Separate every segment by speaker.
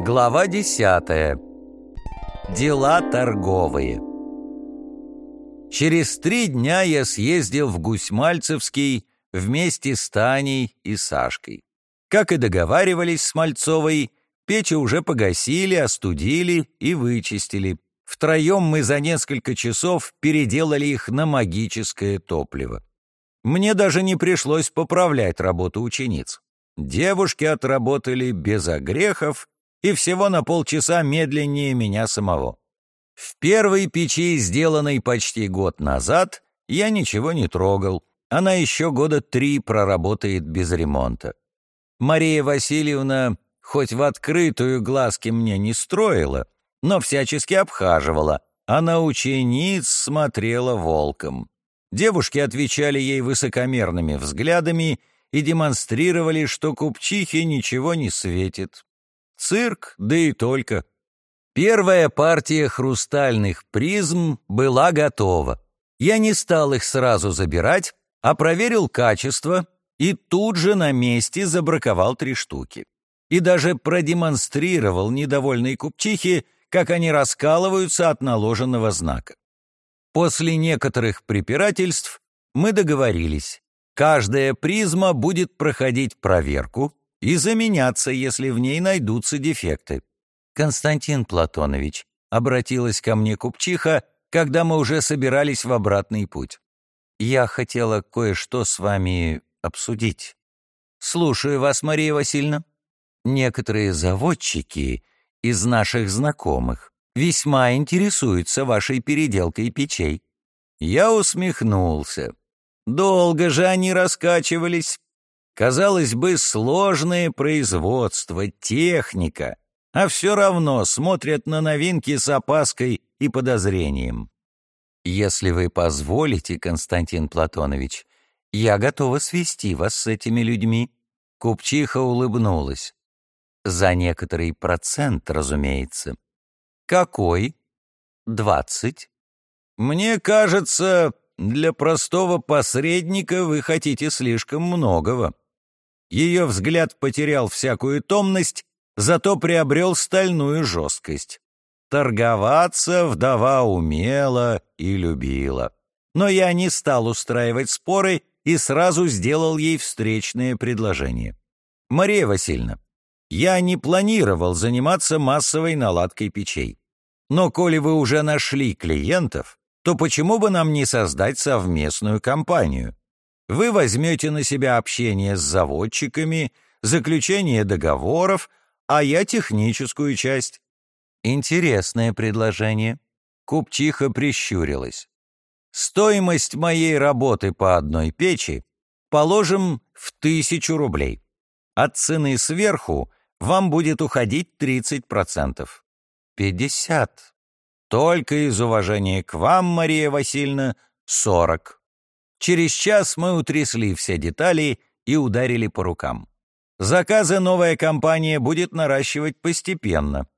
Speaker 1: Глава десятая. Дела торговые. Через три дня я съездил в Гусьмальцевский вместе с Таней и Сашкой. Как и договаривались с Мальцовой, печи уже погасили, остудили и вычистили. Втроем мы за несколько часов переделали их на магическое топливо. Мне даже не пришлось поправлять работу учениц. Девушки отработали без огрехов и всего на полчаса медленнее меня самого. В первой печи, сделанной почти год назад, я ничего не трогал. Она еще года три проработает без ремонта. Мария Васильевна хоть в открытую глазки мне не строила, но всячески обхаживала, а на учениц смотрела волком. Девушки отвечали ей высокомерными взглядами и демонстрировали, что купчихе ничего не светит. Цирк, да и только. Первая партия хрустальных призм была готова. Я не стал их сразу забирать, а проверил качество и тут же на месте забраковал три штуки. И даже продемонстрировал недовольной купчихе, как они раскалываются от наложенного знака. После некоторых препирательств мы договорились. Каждая призма будет проходить проверку и заменяться, если в ней найдутся дефекты. Константин Платонович обратилась ко мне купчиха, когда мы уже собирались в обратный путь. Я хотела кое-что с вами обсудить. Слушаю вас, Мария Васильевна. Некоторые заводчики из наших знакомых весьма интересуются вашей переделкой печей. Я усмехнулся. Долго же они раскачивались. Казалось бы, сложное производство, техника, а все равно смотрят на новинки с опаской и подозрением. Если вы позволите, Константин Платонович, я готова свести вас с этими людьми. Купчиха улыбнулась. За некоторый процент, разумеется. Какой? Двадцать. Мне кажется, для простого посредника вы хотите слишком многого. Ее взгляд потерял всякую томность, зато приобрел стальную жесткость. Торговаться вдова умела и любила. Но я не стал устраивать споры и сразу сделал ей встречное предложение. «Мария Васильевна, я не планировал заниматься массовой наладкой печей. Но коли вы уже нашли клиентов, то почему бы нам не создать совместную компанию? Вы возьмете на себя общение с заводчиками, заключение договоров, а я техническую часть. Интересное предложение. Купчиха прищурилась. Стоимость моей работы по одной печи положим в тысячу рублей. От цены сверху вам будет уходить 30%. 50. Только из уважения к вам, Мария Васильевна, 40. Через час мы утрясли все детали и ударили по рукам. Заказы новая компания будет наращивать постепенно.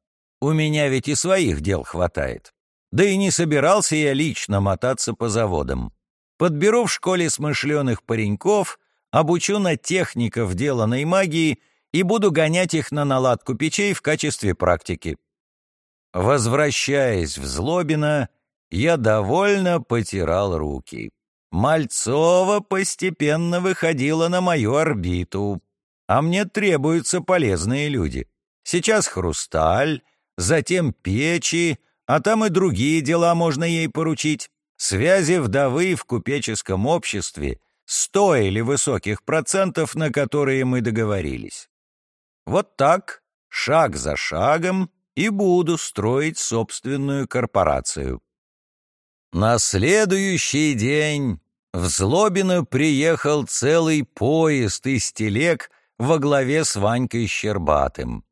Speaker 1: У меня ведь и своих дел хватает. Да и не собирался я лично мотаться по заводам. Подберу в школе смышленых пареньков, обучу на техников деланной магии и буду гонять их на наладку печей в качестве практики. Возвращаясь в Злобино, я довольно потирал руки. Мальцова постепенно выходила на мою орбиту, а мне требуются полезные люди. Сейчас хрусталь, затем печи, а там и другие дела можно ей поручить. Связи вдовы в купеческом обществе стоили высоких процентов, на которые мы договорились. Вот так, шаг за шагом, и буду строить собственную корпорацию. На следующий день в Злобино приехал целый поезд из телег во главе с Ванькой Щербатым.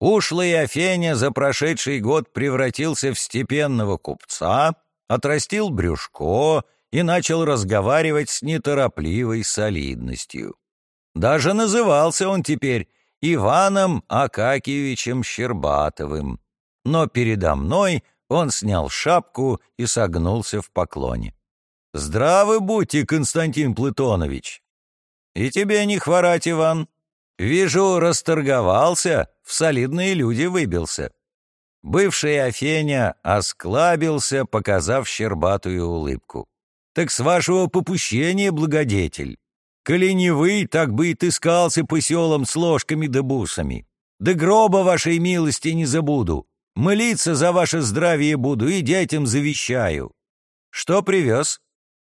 Speaker 1: Ушлый Афеня за прошедший год превратился в степенного купца, отрастил брюшко и начал разговаривать с неторопливой солидностью. Даже назывался он теперь Иваном Акакиевичем Щербатовым. Но передо мной он снял шапку и согнулся в поклоне. «Здравы будьте, Константин Платонович!» «И тебе не хворать, Иван!» Вижу, расторговался, в солидные люди выбился. Бывший Афеня осклабился, показав щербатую улыбку. «Так с вашего попущения, благодетель! Коли не вы, так бы и тыскался по селам с ложками да бусами. Да гроба вашей милости не забуду. Молиться за ваше здравие буду и детям завещаю. Что привез?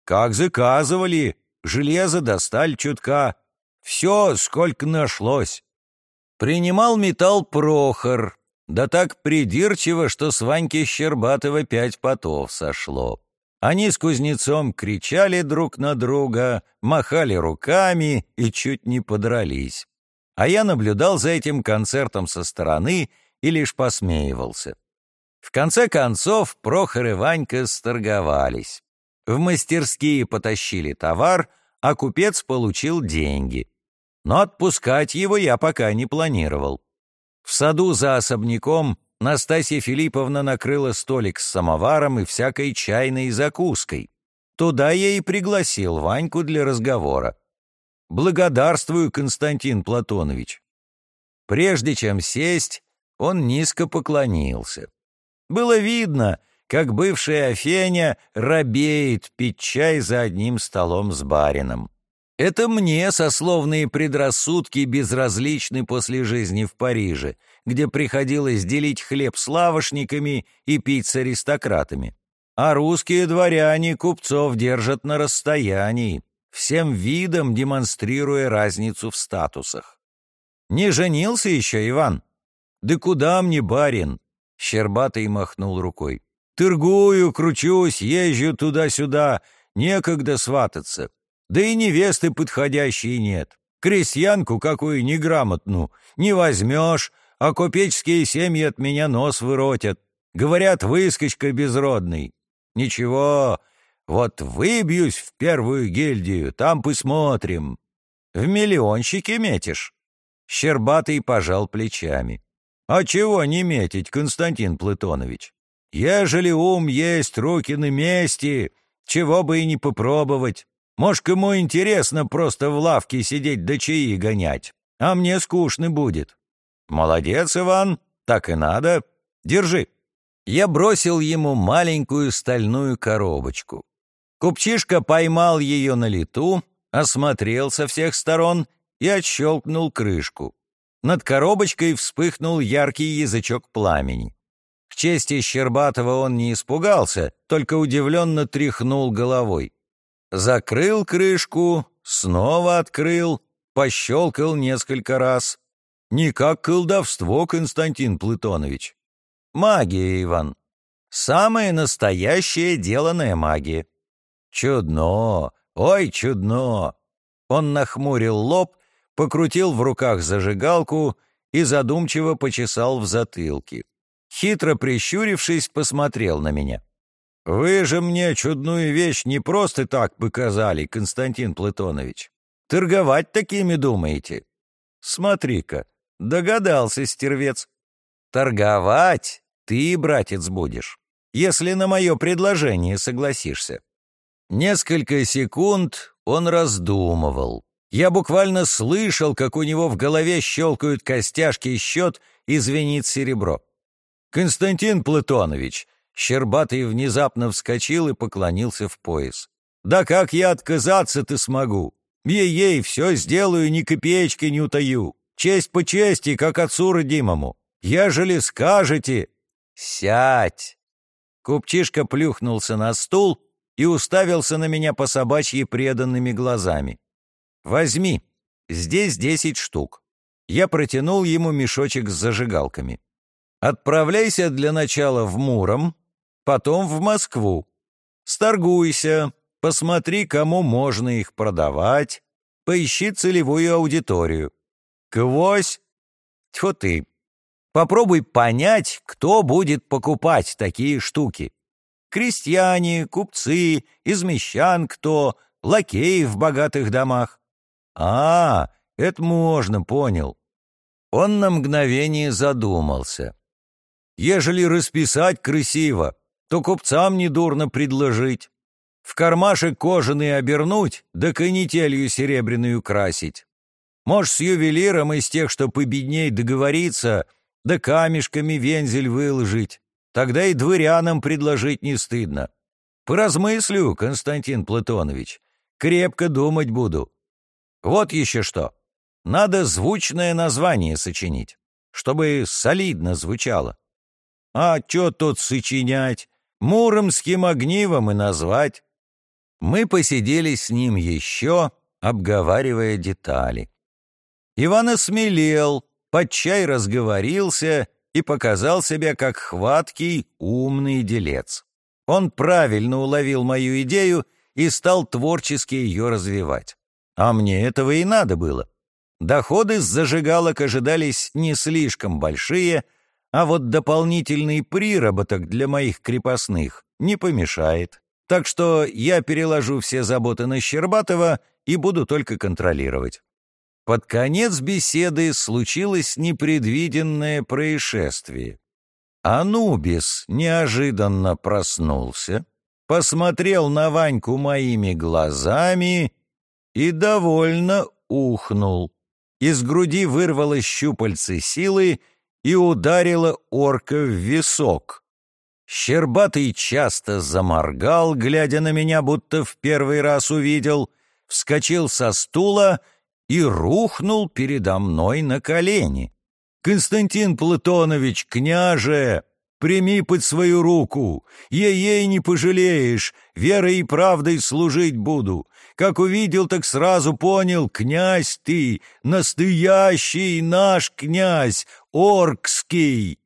Speaker 1: Как заказывали. Железо досталь чутка. Все, сколько нашлось. Принимал металл Прохор, да так придирчиво, что с Ваньки Щербатова пять потов сошло. Они с кузнецом кричали друг на друга, махали руками и чуть не подрались. А я наблюдал за этим концертом со стороны и лишь посмеивался. В конце концов Прохор и Ванька сторговались. В мастерские потащили товар, а купец получил деньги. Но отпускать его я пока не планировал. В саду за особняком Настасья Филипповна накрыла столик с самоваром и всякой чайной закуской. Туда я и пригласил Ваньку для разговора. «Благодарствую, Константин Платонович». Прежде чем сесть, он низко поклонился. Было видно, как бывшая Афеня робеет пить чай за одним столом с барином. Это мне сословные предрассудки безразличны после жизни в Париже, где приходилось делить хлеб с лавошниками и пить с аристократами. А русские дворяне купцов держат на расстоянии, всем видом демонстрируя разницу в статусах. «Не женился еще, Иван?» «Да куда мне, барин?» Щербатый махнул рукой. «Торгую, кручусь, езжу туда-сюда, некогда свататься. Да и невесты подходящей нет. Крестьянку какую неграмотную не возьмешь, а купеческие семьи от меня нос выротят. Говорят, выскочка безродный. Ничего, вот выбьюсь в первую гильдию, там посмотрим. В миллионщики метишь?» Щербатый пожал плечами. «А чего не метить, Константин Платонович? Ежели ум есть, руки на месте, чего бы и не попробовать. Может, кому интересно просто в лавке сидеть да чаи гонять, а мне скучно будет. Молодец, Иван, так и надо. Держи. Я бросил ему маленькую стальную коробочку. Купчишка поймал ее на лету, осмотрел со всех сторон и отщелкнул крышку. Над коробочкой вспыхнул яркий язычок пламени. К чести Щербатова он не испугался, только удивленно тряхнул головой. Закрыл крышку, снова открыл, пощелкал несколько раз. Не как колдовство, Константин Платонович. Магия, Иван. Самое настоящее деланная магия. Чудно, ой, чудно. Он нахмурил лоб, покрутил в руках зажигалку и задумчиво почесал в затылке. Хитро прищурившись, посмотрел на меня. «Вы же мне чудную вещь не просто так показали, Константин Платонович. Торговать такими думаете? Смотри-ка, догадался, стервец. Торговать ты, братец, будешь, если на мое предложение согласишься». Несколько секунд он раздумывал. Я буквально слышал, как у него в голове щелкают костяшки счет и серебро. «Константин Платонович, Щербатый внезапно вскочил и поклонился в пояс. «Да как я отказаться-то смогу? Ей-ей, все сделаю, ни копеечки не утаю. Честь по чести, как отцу родимому. Ежели скажете...» «Сядь!» Купчишка плюхнулся на стул и уставился на меня по собачьи преданными глазами. «Возьми, здесь десять штук». Я протянул ему мешочек с зажигалками. «Отправляйся для начала в Муром, потом в Москву. Сторгуйся, посмотри, кому можно их продавать, поищи целевую аудиторию. Квось, тьфу ты, попробуй понять, кто будет покупать такие штуки. Крестьяне, купцы, измещан кто, лакеи в богатых домах. А, это можно, понял. Он на мгновение задумался. Ежели расписать красиво, то купцам недурно предложить. В кармашек кожаный обернуть, да канителью серебряную красить. Может, с ювелиром из тех, что победней договориться, да камешками вензель выложить. Тогда и дворянам предложить не стыдно. Поразмыслю, Константин Платонович. Крепко думать буду. Вот еще что. Надо звучное название сочинить, чтобы солидно звучало. А что тут сочинять? Муромским огнивом и назвать. Мы посидели с ним еще, обговаривая детали. Иван осмелел, под чай разговорился и показал себя как хваткий, умный делец. Он правильно уловил мою идею и стал творчески ее развивать. А мне этого и надо было. Доходы с зажигалок ожидались не слишком большие, а вот дополнительный приработок для моих крепостных не помешает. Так что я переложу все заботы на Щербатова и буду только контролировать. Под конец беседы случилось непредвиденное происшествие. Анубис неожиданно проснулся, посмотрел на Ваньку моими глазами и довольно ухнул. Из груди вырвалось щупальце силы и ударило орка в висок. Щербатый часто заморгал, глядя на меня, будто в первый раз увидел, вскочил со стула и рухнул передо мной на колени. «Константин Платонович, княже, прими под свою руку, ей-ей не пожалеешь, верой и правдой служить буду. Как увидел, так сразу понял, князь ты, настоящий наш князь, оркский».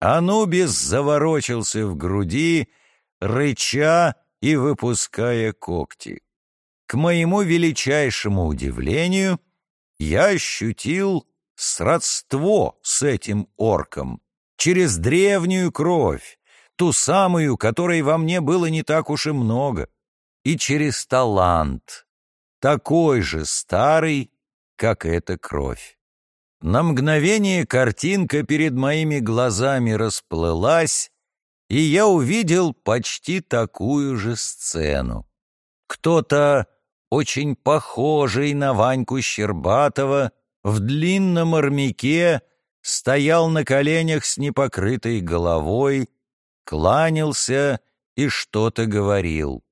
Speaker 1: Анубис заворочился в груди, рыча и выпуская когти. К моему величайшему удивлению, я ощутил сродство с этим орком через древнюю кровь, ту самую, которой во мне было не так уж и много, и через талант, такой же старый, как эта кровь. На мгновение картинка перед моими глазами расплылась, и я увидел почти такую же сцену. Кто-то, очень похожий на Ваньку Щербатова, в длинном армяке стоял на коленях с непокрытой головой, кланялся и что-то говорил.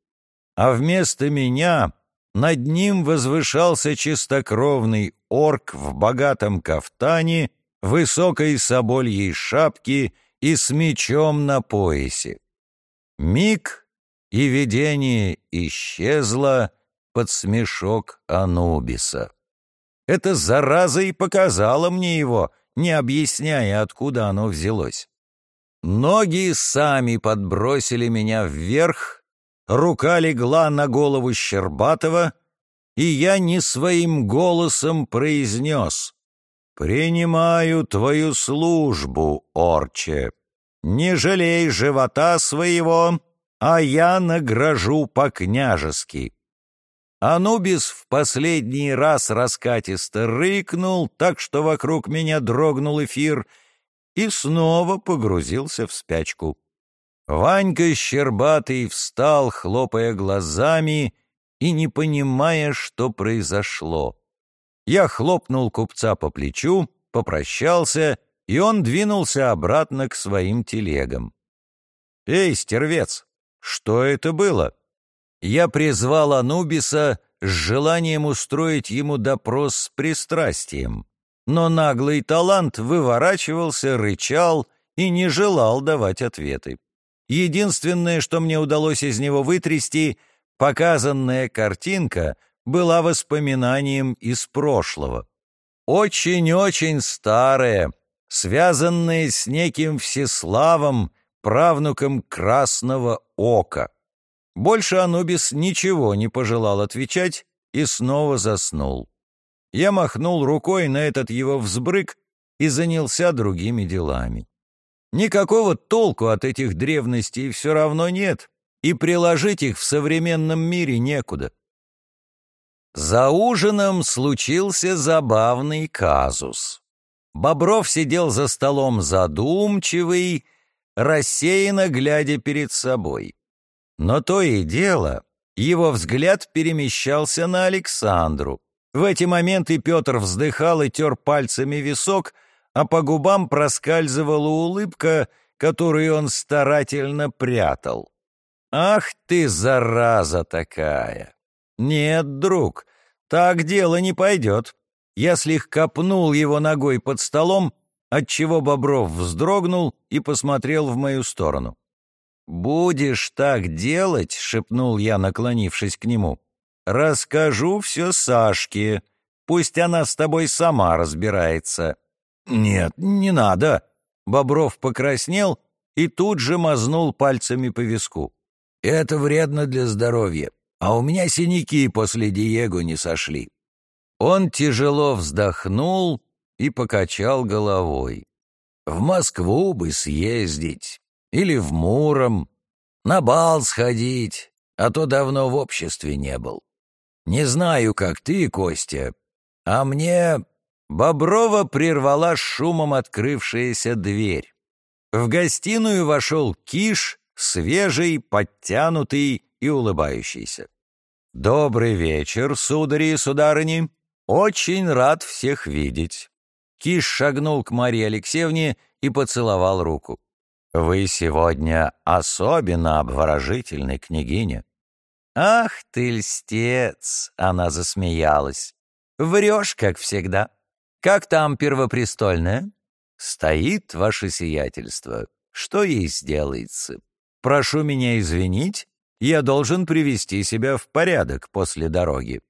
Speaker 1: А вместо меня над ним возвышался чистокровный орк в богатом кафтане, высокой собольей шапке и с мечом на поясе. Миг, и видение исчезло под смешок Анубиса. Эта зараза и показала мне его, не объясняя, откуда оно взялось. Ноги сами подбросили меня вверх, рука легла на голову Щербатова, и я не своим голосом произнес «Принимаю твою службу, Орче. Не жалей живота своего, а я награжу по-княжески». Анубис в последний раз раскатисто рыкнул, так что вокруг меня дрогнул эфир, и снова погрузился в спячку. Ванька Щербатый встал, хлопая глазами и не понимая, что произошло. Я хлопнул купца по плечу, попрощался, и он двинулся обратно к своим телегам. «Эй, стервец, что это было?» я призвал Анубиса с желанием устроить ему допрос с пристрастием. Но наглый талант выворачивался, рычал и не желал давать ответы. Единственное, что мне удалось из него вытрясти, показанная картинка была воспоминанием из прошлого. Очень-очень старая, связанная с неким Всеславом, правнуком Красного Ока. Больше Анубис ничего не пожелал отвечать и снова заснул. Я махнул рукой на этот его взбрык и занялся другими делами. Никакого толку от этих древностей все равно нет, и приложить их в современном мире некуда. За ужином случился забавный казус. Бобров сидел за столом задумчивый, рассеянно глядя перед собой. Но то и дело, его взгляд перемещался на Александру. В эти моменты Петр вздыхал и тер пальцами висок, а по губам проскальзывала улыбка, которую он старательно прятал. «Ах ты, зараза такая!» «Нет, друг, так дело не пойдет». Я слегка пнул его ногой под столом, отчего Бобров вздрогнул и посмотрел в мою сторону. «Будешь так делать», — шепнул я, наклонившись к нему, — «расскажу все Сашке. Пусть она с тобой сама разбирается». «Нет, не надо». Бобров покраснел и тут же мазнул пальцами по виску. «Это вредно для здоровья, а у меня синяки после Диего не сошли». Он тяжело вздохнул и покачал головой. «В Москву бы съездить, или в Муром, на бал сходить, а то давно в обществе не был. Не знаю, как ты, Костя, а мне Боброва прервала шумом открывшаяся дверь. В гостиную вошел Киш, свежий, подтянутый и улыбающийся. «Добрый вечер, судари и сударыни! Очень рад всех видеть!» Киш шагнул к Марии Алексеевне и поцеловал руку. «Вы сегодня особенно обворожительны, княгиня». «Ах ты льстец!» — она засмеялась. «Врешь, как всегда. Как там первопрестольная?» «Стоит ваше сиятельство. Что ей сделается? Прошу меня извинить, я должен привести себя в порядок после дороги».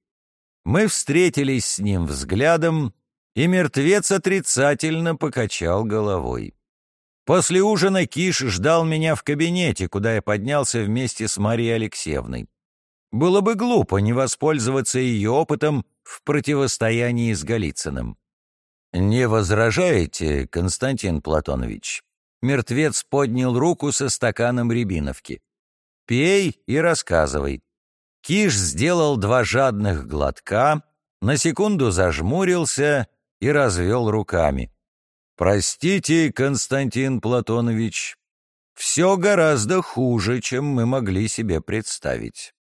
Speaker 1: Мы встретились с ним взглядом, и мертвец отрицательно покачал головой. После ужина Киш ждал меня в кабинете, куда я поднялся вместе с Марией Алексеевной. Было бы глупо не воспользоваться ее опытом в противостоянии с Голицыным. «Не возражаете, Константин Платонович?» Мертвец поднял руку со стаканом рябиновки. «Пей и рассказывай». Киш сделал два жадных глотка, на секунду зажмурился и развел руками. «Простите, Константин Платонович, все гораздо хуже, чем мы могли себе представить.